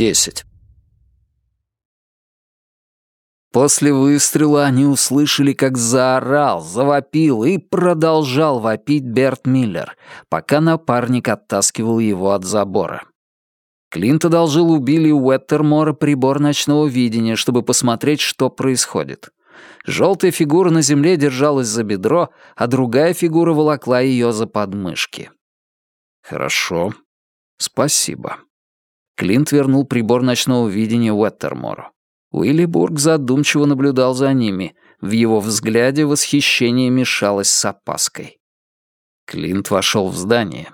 10. После выстрела они услышали, как заорал, завопил и продолжал вопить Берт Миллер, пока напарник оттаскивал его от забора. Клинт одолжил у Билли Уэттермора прибор ночного видения, чтобы посмотреть, что происходит. Желтая фигура на земле держалась за бедро, а другая фигура волокла ее за подмышки. «Хорошо. Спасибо». Клинт вернул прибор ночного видения Уэттермору. Уилли Бург задумчиво наблюдал за ними. В его взгляде восхищение мешалось с опаской. Клинт вошел в здание.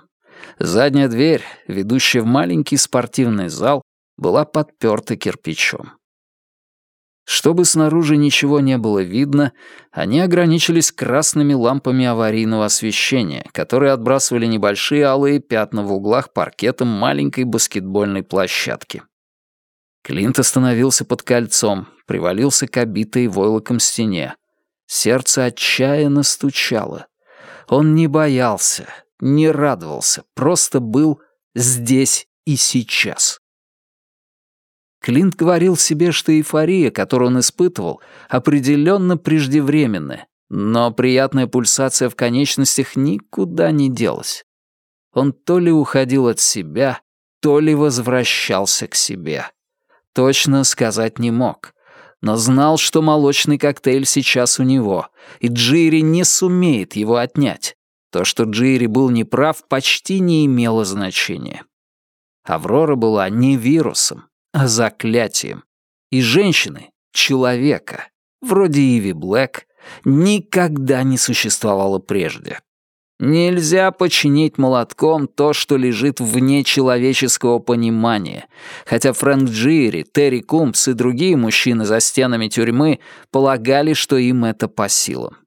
Задняя дверь, ведущая в маленький спортивный зал, была подперта кирпичом. Чтобы снаружи ничего не было видно, они ограничились красными лампами аварийного освещения, которые отбрасывали небольшие алые пятна в углах паркетом маленькой баскетбольной площадки. Клинт остановился под кольцом, привалился к обитой войлоком стене. Сердце отчаянно стучало. Он не боялся, не радовался, просто был здесь и сейчас. Клинт говорил себе, что эйфория, которую он испытывал, определенно преждевременная, но приятная пульсация в конечностях никуда не делась. Он то ли уходил от себя, то ли возвращался к себе. Точно сказать не мог. Но знал, что молочный коктейль сейчас у него, и Джири не сумеет его отнять. То, что Джири был неправ, почти не имело значения. Аврора была не вирусом, а заклятием. И женщины, человека, вроде Иви Блэк, никогда не существовало прежде. Нельзя починить молотком то, что лежит вне человеческого понимания, хотя Фрэнк Джири, Терри Кумпс и другие мужчины за стенами тюрьмы полагали, что им это по силам.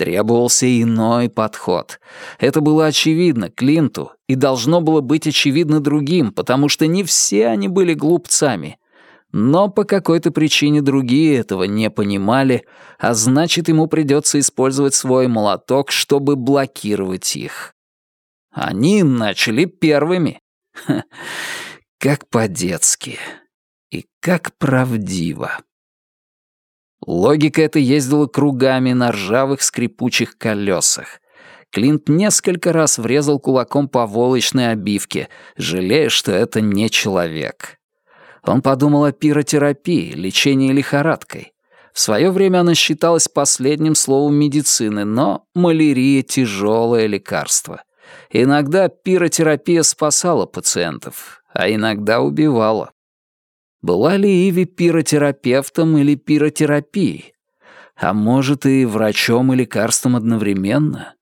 Требовался иной подход. Это было очевидно Клинту и должно было быть очевидно другим, потому что не все они были глупцами. Но по какой-то причине другие этого не понимали, а значит, ему придется использовать свой молоток, чтобы блокировать их. Они начали первыми. Ха, как по-детски. И как правдиво. Логика эта ездила кругами на ржавых скрипучих колесах. Клинт несколько раз врезал кулаком по волочной обивке, жалея, что это не человек. Он подумал о пиротерапии, лечении лихорадкой. В свое время она считалась последним словом медицины, но малярия — тяжелое лекарство. Иногда пиротерапия спасала пациентов, а иногда убивала. Была ли Иви пиротерапевтом или пиротерапией? А может, и врачом и лекарством одновременно?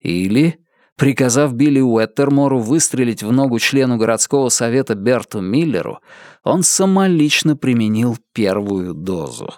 Или, приказав Билли Уэттермору выстрелить в ногу члену городского совета Берту Миллеру, он самолично применил первую дозу.